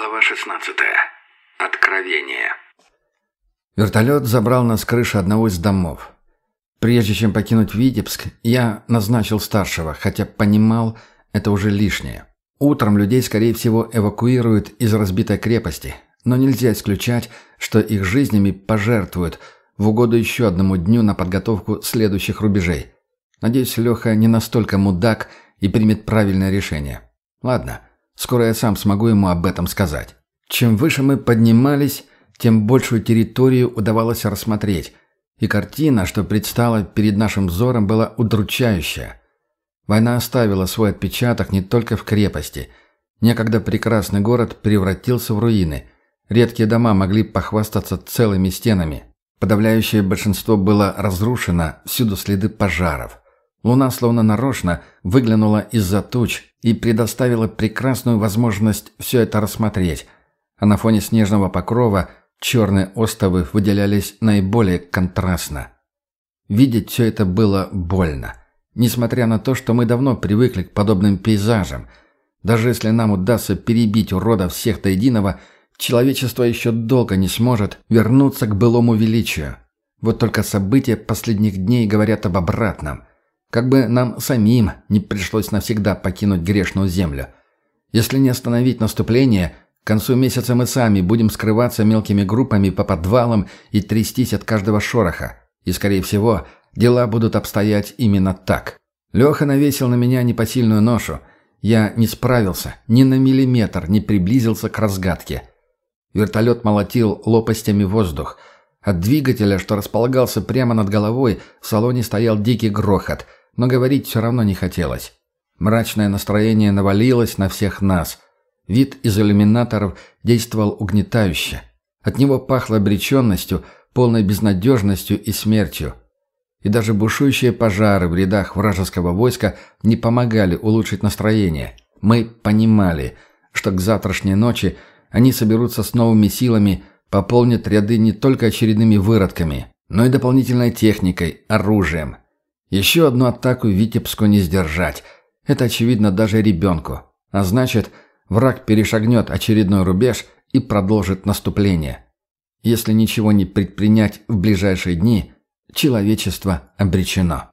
Глава 16. Откровение. Вертолет забрал нас с крыши одного из домов. Прежде чем покинуть Витебск, я назначил старшего, хотя понимал, это уже лишнее. Утром людей, скорее всего, эвакуируют из разбитой крепости, но нельзя исключать, что их жизнями пожертвуют в угоду еще одному дню на подготовку следующих рубежей. Надеюсь, Леха не настолько мудак и примет правильное решение. Ладно, Скоро я сам смогу ему об этом сказать. Чем выше мы поднимались, тем большую территорию удавалось рассмотреть, и картина, что предстала перед нашим взором, была удручающая. Война оставила свой отпечаток не только в крепости. Некогда прекрасный город превратился в руины. Редкие дома могли похвастаться целыми стенами. Подавляющее большинство было разрушено, всюду следы пожаров. Луна словно нарочно выглянула из-за туч и предоставила прекрасную возможность все это рассмотреть, а на фоне снежного покрова черные остовы выделялись наиболее контрастно. Видеть все это было больно, несмотря на то, что мы давно привыкли к подобным пейзажам. Даже если нам удастся перебить уродов всех до единого, человечество еще долго не сможет вернуться к былому величию. Вот только события последних дней говорят об обратном – как бы нам самим не пришлось навсегда покинуть грешную землю. Если не остановить наступление, к концу месяца мы сами будем скрываться мелкими группами по подвалам и трястись от каждого шороха. И, скорее всего, дела будут обстоять именно так. Леха навесил на меня непосильную ношу. Я не справился, ни на миллиметр не приблизился к разгадке. Вертолет молотил лопастями воздух. От двигателя, что располагался прямо над головой, в салоне стоял дикий грохот – но говорить все равно не хотелось. Мрачное настроение навалилось на всех нас. Вид из иллюминаторов действовал угнетающе. От него пахло обреченностью, полной безнадежностью и смертью. И даже бушующие пожары в рядах вражеского войска не помогали улучшить настроение. Мы понимали, что к завтрашней ночи они соберутся с новыми силами, пополнят ряды не только очередными выродками, но и дополнительной техникой, оружием, еще одну атаку Витебску не сдержать. Это очевидно даже ребенку. А значит, враг перешагнет очередной рубеж и продолжит наступление. Если ничего не предпринять в ближайшие дни, человечество обречено.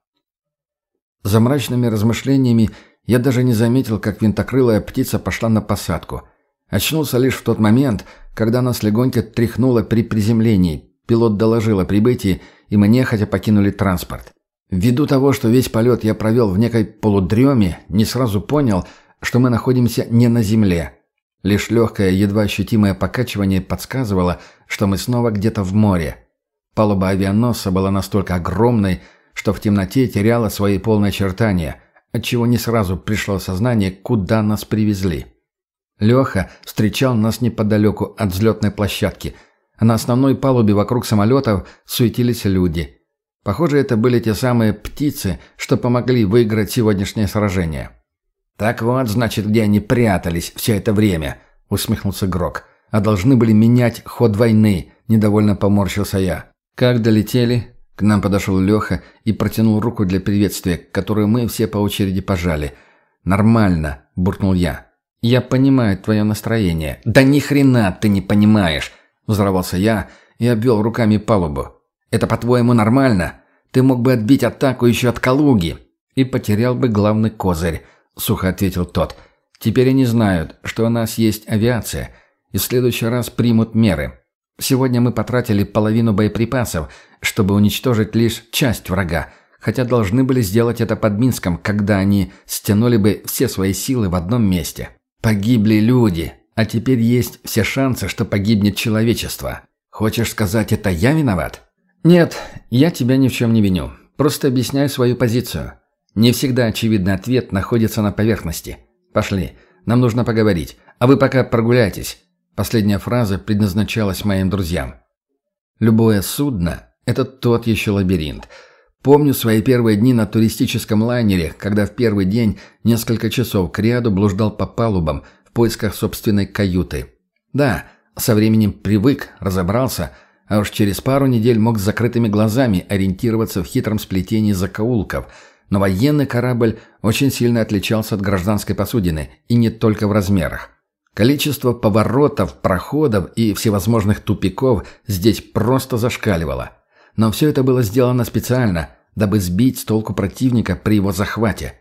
За мрачными размышлениями я даже не заметил, как винтокрылая птица пошла на посадку. Очнулся лишь в тот момент, когда нас легонько тряхнуло при приземлении. Пилот доложил о прибытии, и мы нехотя покинули транспорт. Ввиду того, что весь полет я провел в некой полудреме, не сразу понял, что мы находимся не на земле. Лишь легкое, едва ощутимое покачивание подсказывало, что мы снова где-то в море. Палуба авианосца была настолько огромной, что в темноте теряла свои полные очертания, отчего не сразу пришло сознание, куда нас привезли. Леха встречал нас неподалеку от взлетной площадки, на основной палубе вокруг самолетов суетились люди – Похоже, это были те самые птицы, что помогли выиграть сегодняшнее сражение. «Так вот, значит, где они прятались все это время», — усмехнулся Грок. «А должны были менять ход войны», — недовольно поморщился я. «Как долетели?» К нам подошел Леха и протянул руку для приветствия, которую мы все по очереди пожали. «Нормально», — буркнул я. «Я понимаю твое настроение». «Да ни хрена ты не понимаешь!» — взорвался я и обвел руками палубу. Это, по-твоему, нормально? Ты мог бы отбить атаку еще от Калуги и потерял бы главный козырь», — сухо ответил тот. «Теперь они знают, что у нас есть авиация, и в следующий раз примут меры. Сегодня мы потратили половину боеприпасов, чтобы уничтожить лишь часть врага, хотя должны были сделать это под Минском, когда они стянули бы все свои силы в одном месте. Погибли люди, а теперь есть все шансы, что погибнет человечество. Хочешь сказать, это я виноват?» «Нет, я тебя ни в чем не виню. Просто объясняю свою позицию. Не всегда очевидный ответ находится на поверхности. Пошли, нам нужно поговорить. А вы пока прогуляйтесь». Последняя фраза предназначалась моим друзьям. «Любое судно – это тот еще лабиринт. Помню свои первые дни на туристическом лайнере, когда в первый день несколько часов к блуждал по палубам в поисках собственной каюты. Да, со временем привык, разобрался – а уж через пару недель мог с закрытыми глазами ориентироваться в хитром сплетении закоулков. Но военный корабль очень сильно отличался от гражданской посудины, и не только в размерах. Количество поворотов, проходов и всевозможных тупиков здесь просто зашкаливало. Но все это было сделано специально, дабы сбить с толку противника при его захвате.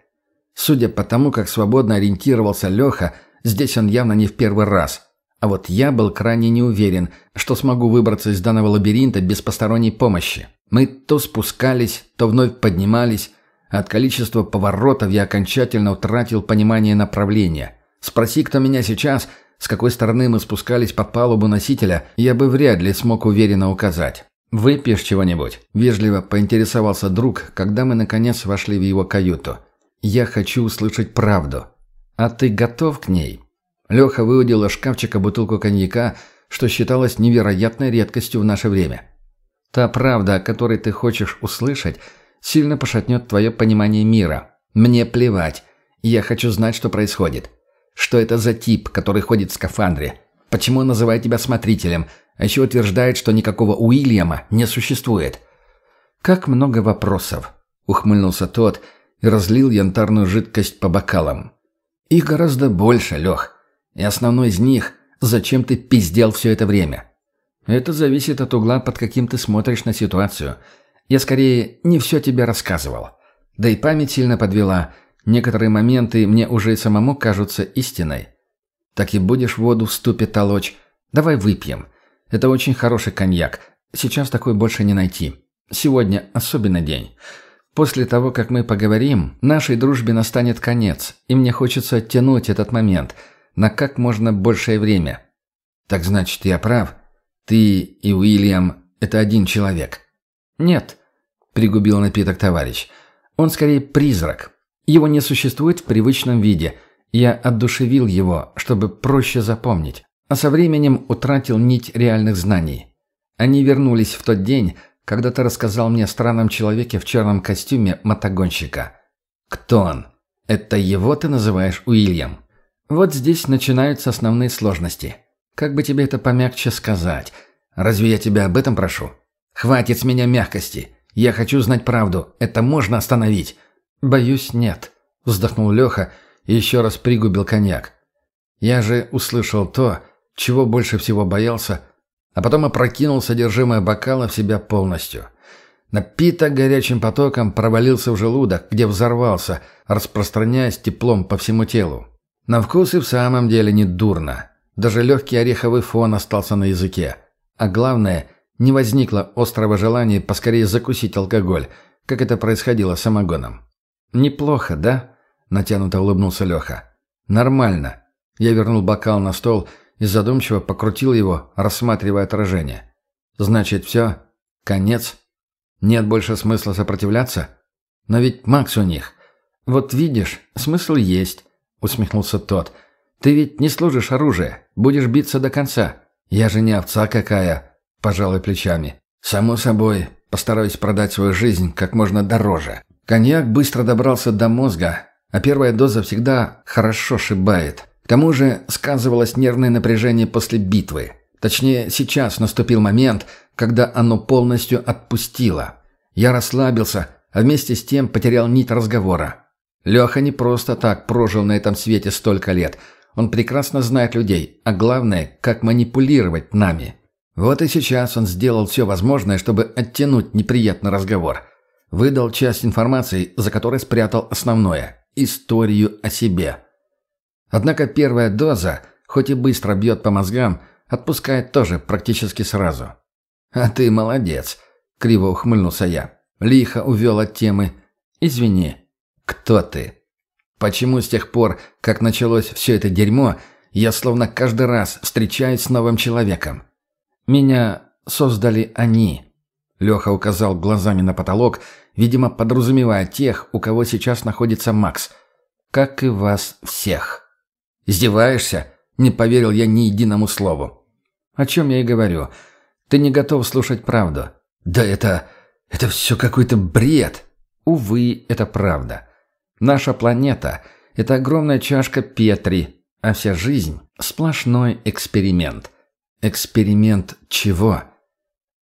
Судя по тому, как свободно ориентировался Леха, здесь он явно не в первый раз. А вот я был крайне не уверен, что смогу выбраться из данного лабиринта без посторонней помощи. Мы то спускались, то вновь поднимались, от количества поворотов я окончательно утратил понимание направления. Спроси кто меня сейчас, с какой стороны мы спускались по палубу носителя, я бы вряд ли смог уверенно указать. «Выпьешь чего-нибудь?» – вежливо поинтересовался друг, когда мы наконец вошли в его каюту. «Я хочу услышать правду. А ты готов к ней?» Леха выудил из шкафчика бутылку коньяка, что считалось невероятной редкостью в наше время. «Та правда, о которой ты хочешь услышать, сильно пошатнет твое понимание мира. Мне плевать. Я хочу знать, что происходит. Что это за тип, который ходит в скафандре? Почему он называет тебя смотрителем? А еще утверждает, что никакого Уильяма не существует. «Как много вопросов!» — ухмыльнулся тот и разлил янтарную жидкость по бокалам. «Их гораздо больше, Лех. И основной из них — зачем ты пиздел все это время?» «Это зависит от угла, под каким ты смотришь на ситуацию. Я скорее не все тебе рассказывал. Да и память сильно подвела. Некоторые моменты мне уже и самому кажутся истиной. Так и будешь воду в ступе толочь. Давай выпьем. Это очень хороший коньяк. Сейчас такой больше не найти. Сегодня особенный день. После того, как мы поговорим, нашей дружбе настанет конец, и мне хочется оттянуть этот момент на как можно большее время. Так значит, я прав? Ты и Уильям – это один человек? Нет, пригубил напиток товарищ. Он скорее призрак. Его не существует в привычном виде. Я отдушевил его, чтобы проще запомнить а со временем утратил нить реальных знаний. Они вернулись в тот день, когда ты рассказал мне о странном человеке в черном костюме мотогонщика. Кто он? Это его ты называешь Уильям? Вот здесь начинаются основные сложности. Как бы тебе это помягче сказать? Разве я тебя об этом прошу? Хватит с меня мягкости. Я хочу знать правду. Это можно остановить. Боюсь, нет. Вздохнул Леха и еще раз пригубил коньяк. Я же услышал то, чего больше всего боялся, а потом опрокинул содержимое бокала в себя полностью. Напиток горячим потоком провалился в желудок, где взорвался, распространяясь теплом по всему телу. На вкус и в самом деле не дурно. Даже легкий ореховый фон остался на языке. А главное, не возникло острого желания поскорее закусить алкоголь, как это происходило с самогоном. «Неплохо, да?» – натянуто улыбнулся Леха. «Нормально». Я вернул бокал на стол и задумчиво покрутил его, рассматривая отражение. «Значит, все? Конец? Нет больше смысла сопротивляться? Но ведь Макс у них. Вот видишь, смысл есть», — усмехнулся тот. «Ты ведь не служишь оружие, будешь биться до конца. Я же не овца какая», — пожалуй плечами. «Само собой, постараюсь продать свою жизнь как можно дороже». Коньяк быстро добрался до мозга, а первая доза всегда хорошо шибает. К тому же сказывалось нервное напряжение после битвы. Точнее, сейчас наступил момент, когда оно полностью отпустило. Я расслабился, а вместе с тем потерял нить разговора. Леха не просто так прожил на этом свете столько лет. Он прекрасно знает людей, а главное, как манипулировать нами. Вот и сейчас он сделал все возможное, чтобы оттянуть неприятный разговор. Выдал часть информации, за которой спрятал основное – историю о себе. Однако первая доза, хоть и быстро бьет по мозгам, отпускает тоже практически сразу. «А ты молодец», — криво ухмыльнулся я. Лихо увел от темы. «Извини, кто ты?» «Почему с тех пор, как началось все это дерьмо, я словно каждый раз встречаюсь с новым человеком? Меня создали они». Леха указал глазами на потолок, видимо, подразумевая тех, у кого сейчас находится Макс. «Как и вас всех». «Издеваешься?» Не поверил я ни единому слову. «О чем я и говорю. Ты не готов слушать правду». «Да это... это все какой-то бред!» «Увы, это правда. Наша планета — это огромная чашка Петри, а вся жизнь — сплошной эксперимент». «Эксперимент чего?»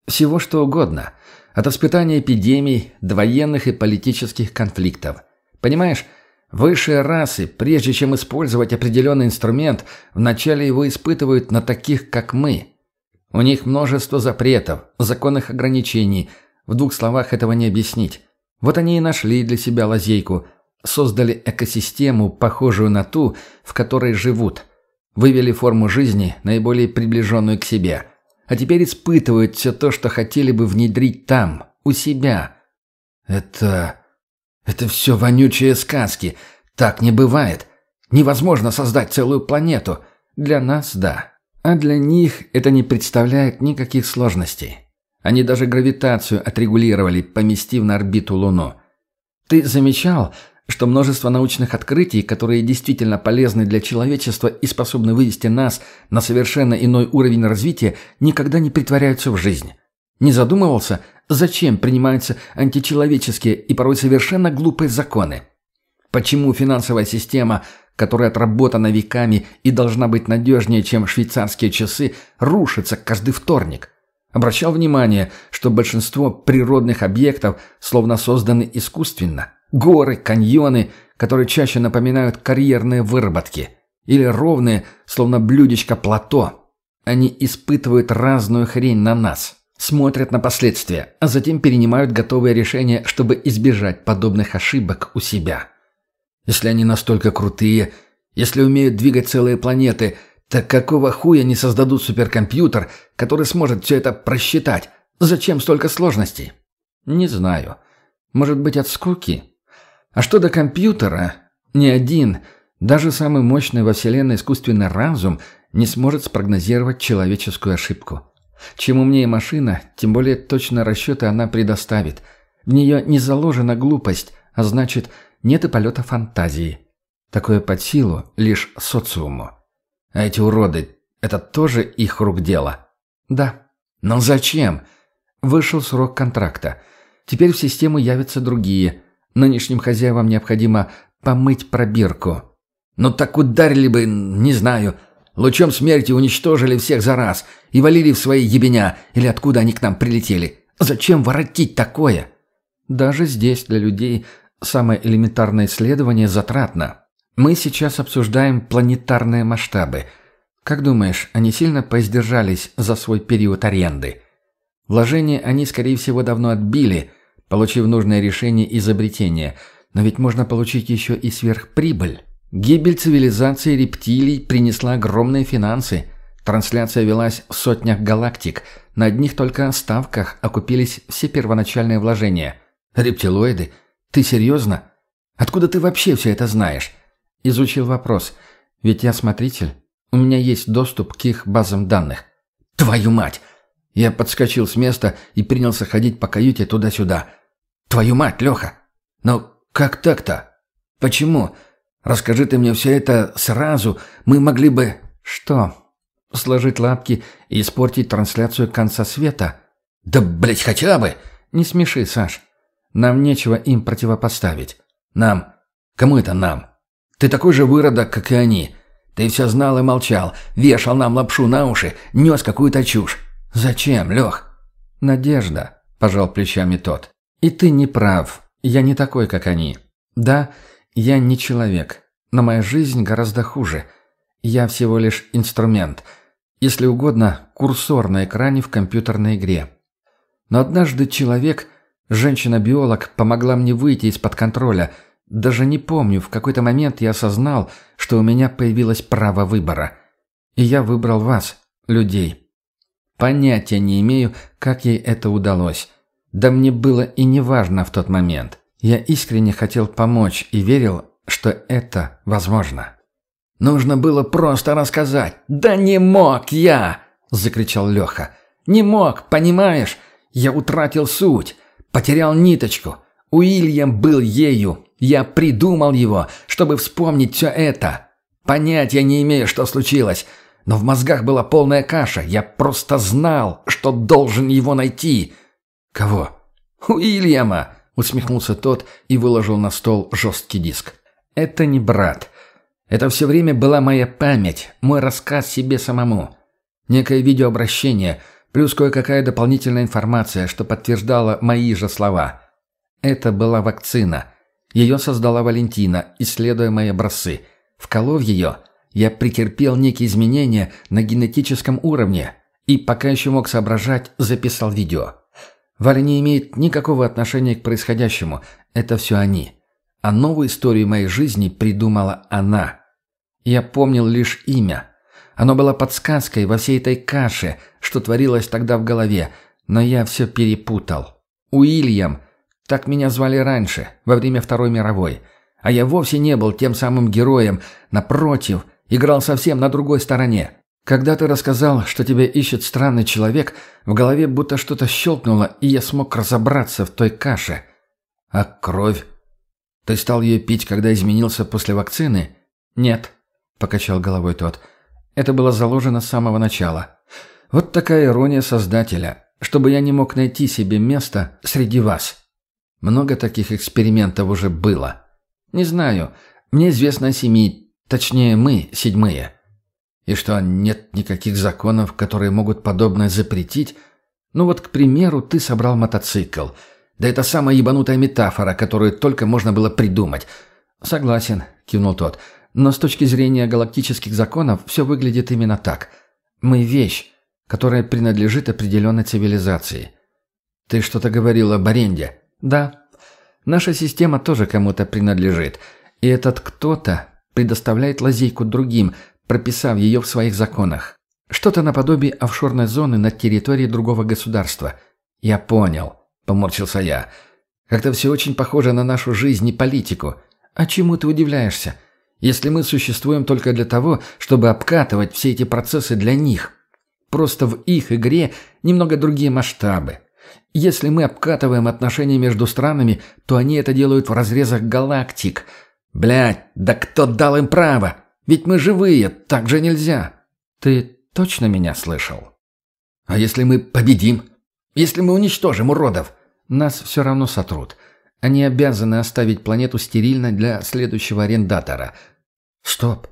«Всего что угодно. От испытания эпидемий до военных и политических конфликтов. Понимаешь, Высшие расы, прежде чем использовать определенный инструмент, вначале его испытывают на таких, как мы. У них множество запретов, законных ограничений. В двух словах этого не объяснить. Вот они и нашли для себя лазейку. Создали экосистему, похожую на ту, в которой живут. Вывели форму жизни, наиболее приближенную к себе. А теперь испытывают все то, что хотели бы внедрить там, у себя. Это... Это все вонючие сказки. Так не бывает. Невозможно создать целую планету. Для нас – да. А для них это не представляет никаких сложностей. Они даже гравитацию отрегулировали, поместив на орбиту Луну. Ты замечал, что множество научных открытий, которые действительно полезны для человечества и способны вывести нас на совершенно иной уровень развития, никогда не притворяются в жизнь? Не задумывался, Зачем принимаются античеловеческие и порой совершенно глупые законы? Почему финансовая система, которая отработана веками и должна быть надежнее, чем швейцарские часы, рушится каждый вторник? Обращал внимание, что большинство природных объектов словно созданы искусственно. Горы, каньоны, которые чаще напоминают карьерные выработки. Или ровные, словно блюдечко плато. Они испытывают разную хрень на нас смотрят на последствия, а затем перенимают готовые решения, чтобы избежать подобных ошибок у себя. Если они настолько крутые, если умеют двигать целые планеты, так какого хуя не создадут суперкомпьютер, который сможет все это просчитать? Зачем столько сложностей? Не знаю. Может быть, от скуки? А что до компьютера? Ни один, даже самый мощный во Вселенной искусственный разум не сможет спрогнозировать человеческую ошибку. Чем умнее машина, тем более точно расчеты она предоставит. В нее не заложена глупость, а значит, нет и полета фантазии. Такое под силу лишь социуму. А эти уроды – это тоже их рук дело? Да. Но зачем? Вышел срок контракта. Теперь в систему явятся другие. Нынешним хозяевам необходимо помыть пробирку. Ну так ударили бы, не знаю – Лучом смерти уничтожили всех за раз и валили в свои ебеня, или откуда они к нам прилетели. Зачем воротить такое? Даже здесь для людей самое элементарное исследование затратно. Мы сейчас обсуждаем планетарные масштабы. Как думаешь, они сильно поиздержались за свой период аренды? Вложения они, скорее всего, давно отбили, получив нужное решение изобретения, но ведь можно получить еще и сверхприбыль. Гибель цивилизации рептилий принесла огромные финансы. Трансляция велась в сотнях галактик. На одних только ставках окупились все первоначальные вложения. Рептилоиды? Ты серьезно? Откуда ты вообще все это знаешь? Изучил вопрос. Ведь я смотритель. У меня есть доступ к их базам данных. Твою мать! Я подскочил с места и принялся ходить по каюте туда-сюда. Твою мать, Леха! Но как так-то? Почему? Расскажи ты мне все это сразу, мы могли бы...» «Что? Сложить лапки и испортить трансляцию конца света?» «Да, блять, хотя бы!» «Не смеши, Саш. Нам нечего им противопоставить. Нам? Кому это нам? Ты такой же выродок, как и они. Ты все знал и молчал, вешал нам лапшу на уши, нес какую-то чушь. Зачем, Лех?» «Надежда», — пожал плечами тот. «И ты не прав. Я не такой, как они. Да, я не человек, но моя жизнь гораздо хуже. Я всего лишь инструмент. Если угодно, курсор на экране в компьютерной игре. Но однажды человек, женщина-биолог, помогла мне выйти из-под контроля. Даже не помню, в какой-то момент я осознал, что у меня появилось право выбора. И я выбрал вас, людей. Понятия не имею, как ей это удалось. Да мне было и не важно в тот момент. Я искренне хотел помочь и верил, что это возможно. «Нужно было просто рассказать». «Да не мог я!» – закричал Леха. «Не мог, понимаешь? Я утратил суть, потерял ниточку. Уильям был ею. Я придумал его, чтобы вспомнить все это. Понятия не имею, что случилось, но в мозгах была полная каша. Я просто знал, что должен его найти». «Кого?» «Уильяма!» Усмехнулся тот и выложил на стол жесткий диск. «Это не брат. Это все время была моя память, мой рассказ себе самому. Некое видеообращение, плюс кое-какая дополнительная информация, что подтверждала мои же слова. Это была вакцина. Ее создала Валентина, исследуя мои образцы. Вколов ее, я претерпел некие изменения на генетическом уровне и, пока еще мог соображать, записал видео. Валя не имеет никакого отношения к происходящему. Это все они. А новую историю моей жизни придумала она. Я помнил лишь имя. Оно было подсказкой во всей этой каше, что творилось тогда в голове, но я все перепутал. Уильям. Так меня звали раньше, во время Второй мировой. А я вовсе не был тем самым героем. Напротив, играл совсем на другой стороне. Когда ты рассказал, что тебя ищет странный человек, в голове будто что-то щелкнуло, и я смог разобраться в той каше. А кровь? Ты стал ее пить, когда изменился после вакцины? Нет, покачал головой тот. Это было заложено с самого начала. Вот такая ирония Создателя, чтобы я не мог найти себе место среди вас. Много таких экспериментов уже было. Не знаю, мне известно о семи, точнее мы, седьмые. И что, нет никаких законов, которые могут подобное запретить? Ну вот, к примеру, ты собрал мотоцикл. Да это самая ебанутая метафора, которую только можно было придумать. Согласен, кивнул тот. Но с точки зрения галактических законов все выглядит именно так. Мы вещь, которая принадлежит определенной цивилизации. Ты что-то говорил об аренде. Да. Наша система тоже кому-то принадлежит. И этот кто-то предоставляет лазейку другим – прописав ее в своих законах. Что-то наподобие офшорной зоны на территории другого государства. «Я понял», — поморщился я. «Как-то все очень похоже на нашу жизнь и политику. А чему ты удивляешься? Если мы существуем только для того, чтобы обкатывать все эти процессы для них. Просто в их игре немного другие масштабы. Если мы обкатываем отношения между странами, то они это делают в разрезах галактик. Блядь, да кто дал им право? Ведь мы живые, так же нельзя. Ты точно меня слышал? А если мы победим? Если мы уничтожим уродов? Нас все равно сотрут. Они обязаны оставить планету стерильной для следующего арендатора. Стоп.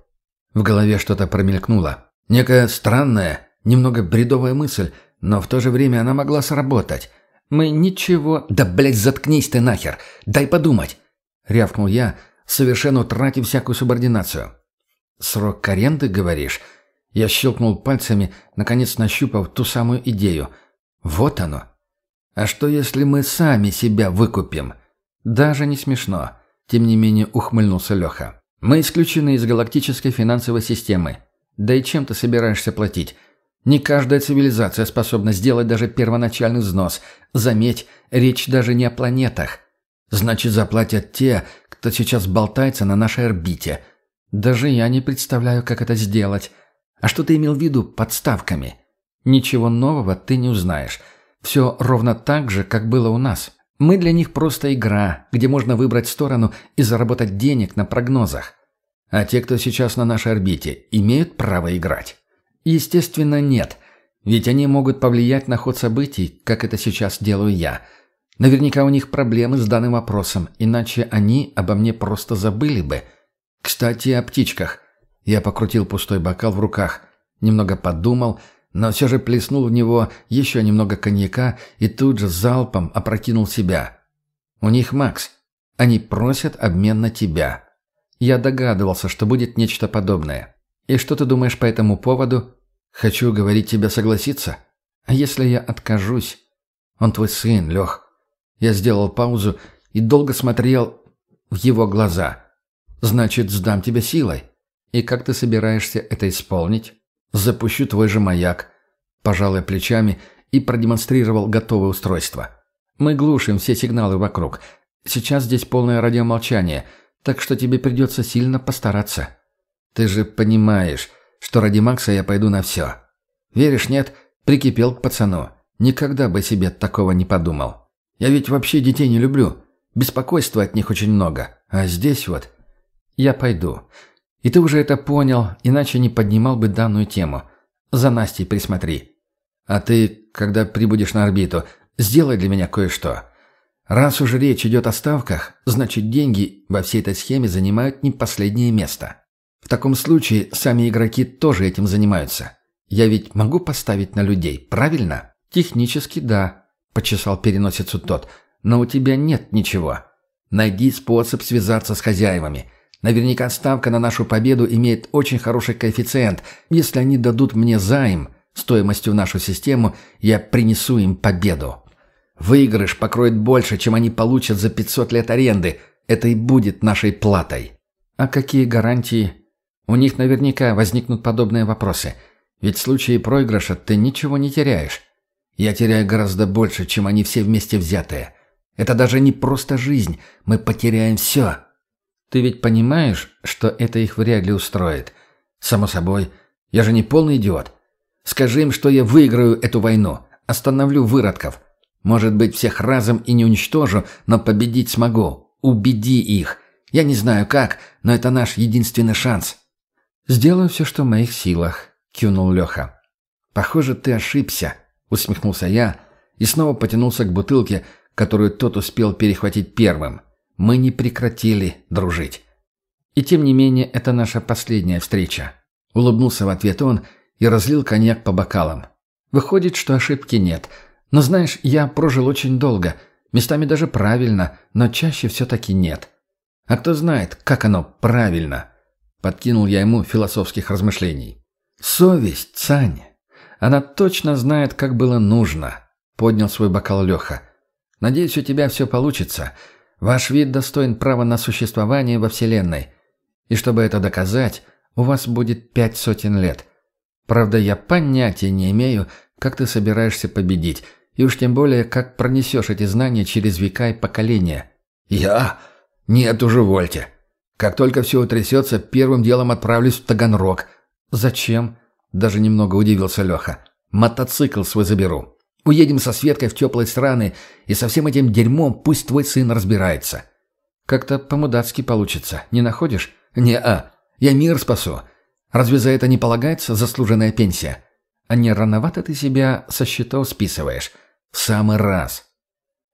В голове что-то промелькнуло. Некая странная, немного бредовая мысль, но в то же время она могла сработать. Мы ничего... Да, блядь, заткнись ты нахер! Дай подумать! Рявкнул я, совершенно утратив всякую субординацию. «Срок аренды, говоришь?» Я щелкнул пальцами, наконец нащупав ту самую идею. «Вот оно!» «А что, если мы сами себя выкупим?» «Даже не смешно», — тем не менее ухмыльнулся Леха. «Мы исключены из галактической финансовой системы. Да и чем ты собираешься платить? Не каждая цивилизация способна сделать даже первоначальный взнос. Заметь, речь даже не о планетах. Значит, заплатят те, кто сейчас болтается на нашей орбите. Даже я не представляю, как это сделать. А что ты имел в виду подставками? Ничего нового ты не узнаешь. Все ровно так же, как было у нас. Мы для них просто игра, где можно выбрать сторону и заработать денег на прогнозах. А те, кто сейчас на нашей орбите, имеют право играть? Естественно, нет. Ведь они могут повлиять на ход событий, как это сейчас делаю я. Наверняка у них проблемы с данным вопросом, иначе они обо мне просто забыли бы – «Кстати, о птичках». Я покрутил пустой бокал в руках, немного подумал, но все же плеснул в него еще немного коньяка и тут же залпом опрокинул себя. «У них Макс. Они просят обмен на тебя». Я догадывался, что будет нечто подобное. «И что ты думаешь по этому поводу?» «Хочу говорить тебе согласиться. А если я откажусь?» «Он твой сын, Лех». Я сделал паузу и долго смотрел в его глаза – Значит, сдам тебя силой. И как ты собираешься это исполнить? Запущу твой же маяк. Пожалуй плечами и продемонстрировал готовое устройство. Мы глушим все сигналы вокруг. Сейчас здесь полное радиомолчание, так что тебе придется сильно постараться. Ты же понимаешь, что ради Макса я пойду на все. Веришь, нет? Прикипел к пацану. Никогда бы себе такого не подумал. Я ведь вообще детей не люблю. Беспокойства от них очень много. А здесь вот... Я пойду. И ты уже это понял, иначе не поднимал бы данную тему. За Настей присмотри. А ты, когда прибудешь на орбиту, сделай для меня кое-что. Раз уж речь идет о ставках, значит деньги во всей этой схеме занимают не последнее место. В таком случае сами игроки тоже этим занимаются. Я ведь могу поставить на людей, правильно? Технически да, почесал переносицу тот. Но у тебя нет ничего. Найди способ связаться с хозяевами. Наверняка ставка на нашу победу имеет очень хороший коэффициент. Если они дадут мне займ стоимостью в нашу систему, я принесу им победу. Выигрыш покроет больше, чем они получат за 500 лет аренды. Это и будет нашей платой. А какие гарантии? У них наверняка возникнут подобные вопросы. Ведь в случае проигрыша ты ничего не теряешь. Я теряю гораздо больше, чем они все вместе взятые. Это даже не просто жизнь. Мы потеряем все. Ты ведь понимаешь, что это их вряд ли устроит? Само собой. Я же не полный идиот. Скажи им, что я выиграю эту войну. Остановлю выродков. Может быть, всех разом и не уничтожу, но победить смогу. Убеди их. Я не знаю как, но это наш единственный шанс. «Сделаю все, что в моих силах», — кивнул Леха. «Похоже, ты ошибся», Усмехнулся я и снова потянулся к бутылке, которую тот успел перехватить первым. Мы не прекратили дружить. И тем не менее, это наша последняя встреча. Улыбнулся в ответ он и разлил коньяк по бокалам. Выходит, что ошибки нет. Но знаешь, я прожил очень долго. Местами даже правильно, но чаще все-таки нет. А кто знает, как оно правильно? Подкинул я ему философских размышлений. Совесть, Сань. Она точно знает, как было нужно», — поднял свой бокал Леха. «Надеюсь, у тебя все получится. Ваш вид достоин права на существование во Вселенной. И чтобы это доказать, у вас будет пять сотен лет. Правда, я понятия не имею, как ты собираешься победить, и уж тем более, как пронесешь эти знания через века и поколения». «Я? Нет уже, вольте. Как только все утрясется, первым делом отправлюсь в Таганрог». «Зачем?» Даже немного удивился Леха. «Мотоцикл свой заберу. Уедем со Светкой в теплые страны, и со всем этим дерьмом пусть твой сын разбирается». «Как-то по-мудацки получится, не находишь?» «Не-а. Я мир спасу. Разве за это не полагается заслуженная пенсия? А не рановато ты себя со счетов списываешь? В самый раз».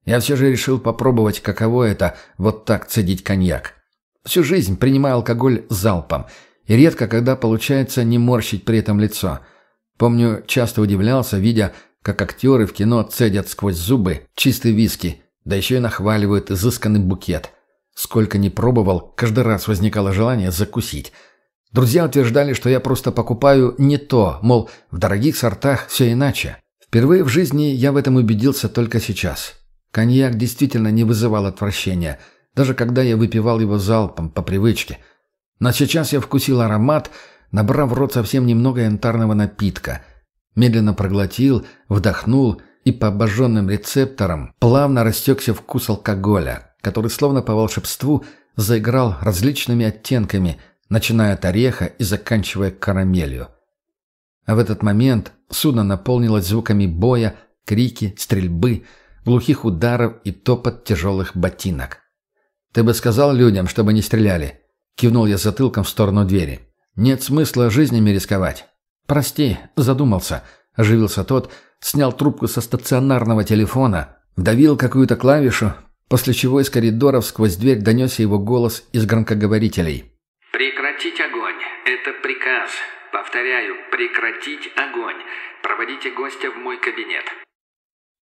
Я все же решил попробовать, каково это вот так цедить коньяк. Всю жизнь принимаю алкоголь залпом – и редко когда получается не морщить при этом лицо. Помню, часто удивлялся, видя, как актеры в кино цедят сквозь зубы чистый виски, да еще и нахваливают изысканный букет. Сколько ни пробовал, каждый раз возникало желание закусить. Друзья утверждали, что я просто покупаю не то, мол, в дорогих сортах все иначе. Впервые в жизни я в этом убедился только сейчас. Коньяк действительно не вызывал отвращения, даже когда я выпивал его залпом по привычке – но сейчас я вкусил аромат, набрав в рот совсем немного янтарного напитка. Медленно проглотил, вдохнул и по обожженным рецепторам плавно растекся вкус алкоголя, который словно по волшебству заиграл различными оттенками, начиная от ореха и заканчивая карамелью. А в этот момент судно наполнилось звуками боя, крики, стрельбы, глухих ударов и топот тяжелых ботинок. «Ты бы сказал людям, чтобы не стреляли?» Кивнул я затылком в сторону двери. «Нет смысла жизнями рисковать». «Прости, задумался», – оживился тот, снял трубку со стационарного телефона, вдавил какую-то клавишу, после чего из коридоров сквозь дверь донесся его голос из громкоговорителей. «Прекратить огонь. Это приказ. Повторяю, прекратить огонь. Проводите гостя в мой кабинет».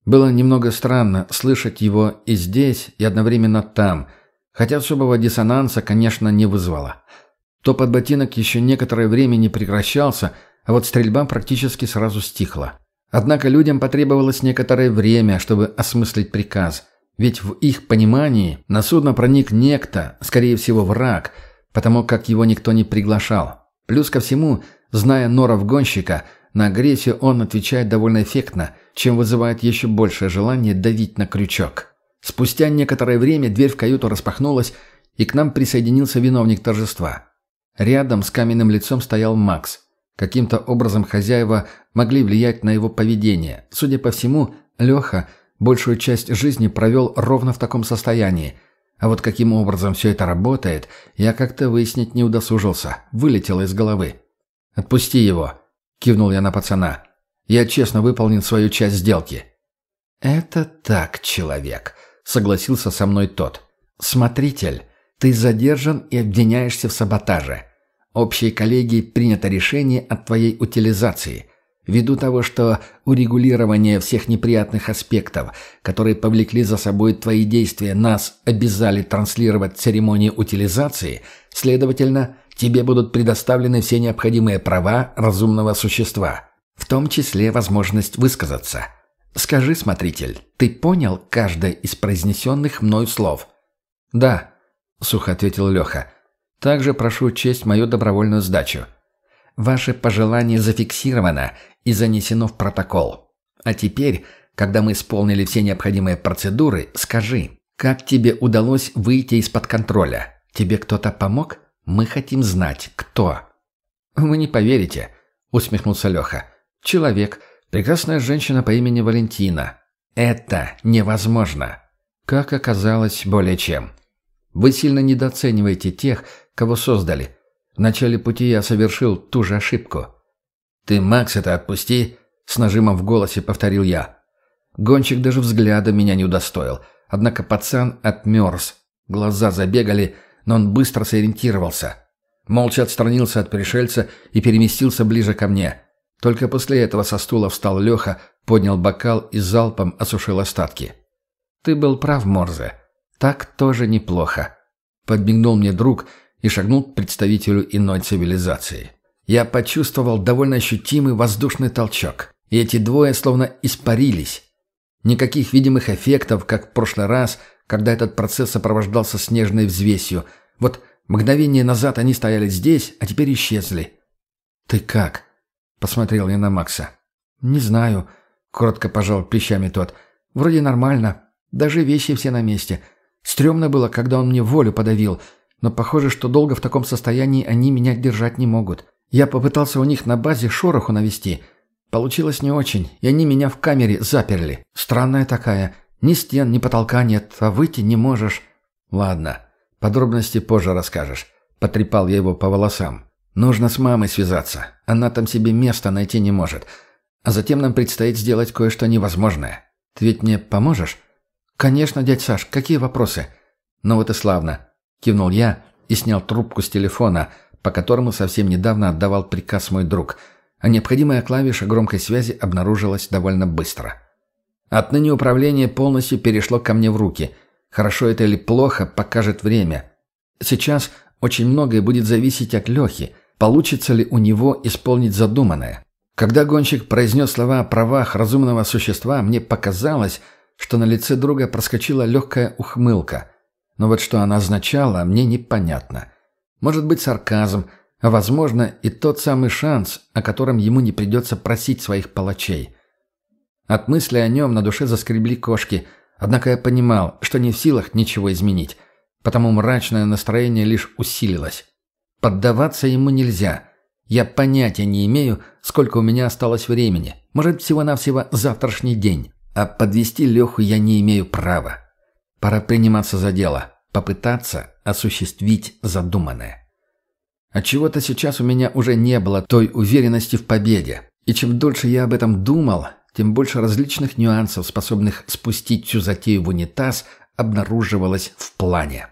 Было немного странно слышать его и здесь, и одновременно там – Хотя особого диссонанса, конечно, не вызвало. Топот ботинок еще некоторое время не прекращался, а вот стрельба практически сразу стихла. Однако людям потребовалось некоторое время, чтобы осмыслить приказ. Ведь в их понимании на судно проник некто, скорее всего враг, потому как его никто не приглашал. Плюс ко всему, зная норов гонщика, на агрессию он отвечает довольно эффектно, чем вызывает еще большее желание давить на крючок. Спустя некоторое время дверь в каюту распахнулась, и к нам присоединился виновник торжества. Рядом с каменным лицом стоял Макс. Каким-то образом хозяева могли влиять на его поведение. Судя по всему, Леха большую часть жизни провел ровно в таком состоянии. А вот каким образом все это работает, я как-то выяснить не удосужился. Вылетело из головы. «Отпусти его», — кивнул я на пацана. «Я честно выполнил свою часть сделки». «Это так, человек», согласился со мной тот. «Смотритель, ты задержан и обвиняешься в саботаже. Общей коллегией принято решение о твоей утилизации. Ввиду того, что урегулирование всех неприятных аспектов, которые повлекли за собой твои действия, нас обязали транслировать церемонии утилизации, следовательно, тебе будут предоставлены все необходимые права разумного существа, в том числе возможность высказаться. Скажи, смотритель, ты понял каждое из произнесенных мною слов? «Да», — сухо ответил Леха. «Также прошу честь мою добровольную сдачу». Ваше пожелание зафиксировано и занесено в протокол. А теперь, когда мы исполнили все необходимые процедуры, скажи, как тебе удалось выйти из-под контроля? Тебе кто-то помог? Мы хотим знать, кто». «Вы не поверите», — усмехнулся Леха. «Человек, прекрасная женщина по имени Валентина. Это невозможно». Как оказалось, более чем. Вы сильно недооцениваете тех, кого создали. В начале пути я совершил ту же ошибку. «Ты Макс это отпусти!» — с нажимом в голосе повторил я. Гонщик даже взгляда меня не удостоил. Однако пацан отмерз. Глаза забегали, но он быстро сориентировался. Молча отстранился от пришельца и переместился ближе ко мне. Только после этого со стула встал Леха, поднял бокал и залпом осушил остатки. «Ты был прав, Морзе. Так тоже неплохо», — подмигнул мне друг — и шагнул к представителю иной цивилизации. Я почувствовал довольно ощутимый воздушный толчок, и эти двое словно испарились. Никаких видимых эффектов, как в прошлый раз, когда этот процесс сопровождался снежной взвесью. Вот мгновение назад они стояли здесь, а теперь исчезли. «Ты как?» — посмотрел я на Макса. «Не знаю», — коротко пожал плечами тот. «Вроде нормально. Даже вещи все на месте. Стремно было, когда он мне волю подавил — но похоже, что долго в таком состоянии они меня держать не могут. Я попытался у них на базе шороху навести. Получилось не очень, и они меня в камере заперли. Странная такая. Ни стен, ни потолка нет, а выйти не можешь. Ладно, подробности позже расскажешь. Потрепал я его по волосам. Нужно с мамой связаться. Она там себе места найти не может. А затем нам предстоит сделать кое-что невозможное. Ты ведь мне поможешь? Конечно, дядь Саш, какие вопросы? Ну вот и славно. Кивнул я и снял трубку с телефона, по которому совсем недавно отдавал приказ мой друг, а необходимая клавиша громкой связи обнаружилась довольно быстро. Отныне управление полностью перешло ко мне в руки. Хорошо это или плохо, покажет время. Сейчас очень многое будет зависеть от Лехи, получится ли у него исполнить задуманное. Когда гонщик произнес слова о правах разумного существа, мне показалось, что на лице друга проскочила легкая ухмылка – но вот что она означала, мне непонятно. Может быть сарказм, а возможно и тот самый шанс, о котором ему не придется просить своих палачей. От мысли о нем на душе заскребли кошки, однако я понимал, что не в силах ничего изменить, потому мрачное настроение лишь усилилось. Поддаваться ему нельзя. Я понятия не имею, сколько у меня осталось времени. Может, всего-навсего завтрашний день. А подвести Леху я не имею права. Пора приниматься за дело, попытаться осуществить задуманное. Отчего-то сейчас у меня уже не было той уверенности в победе. И чем дольше я об этом думал, тем больше различных нюансов, способных спустить всю затею в унитаз, обнаруживалось в плане.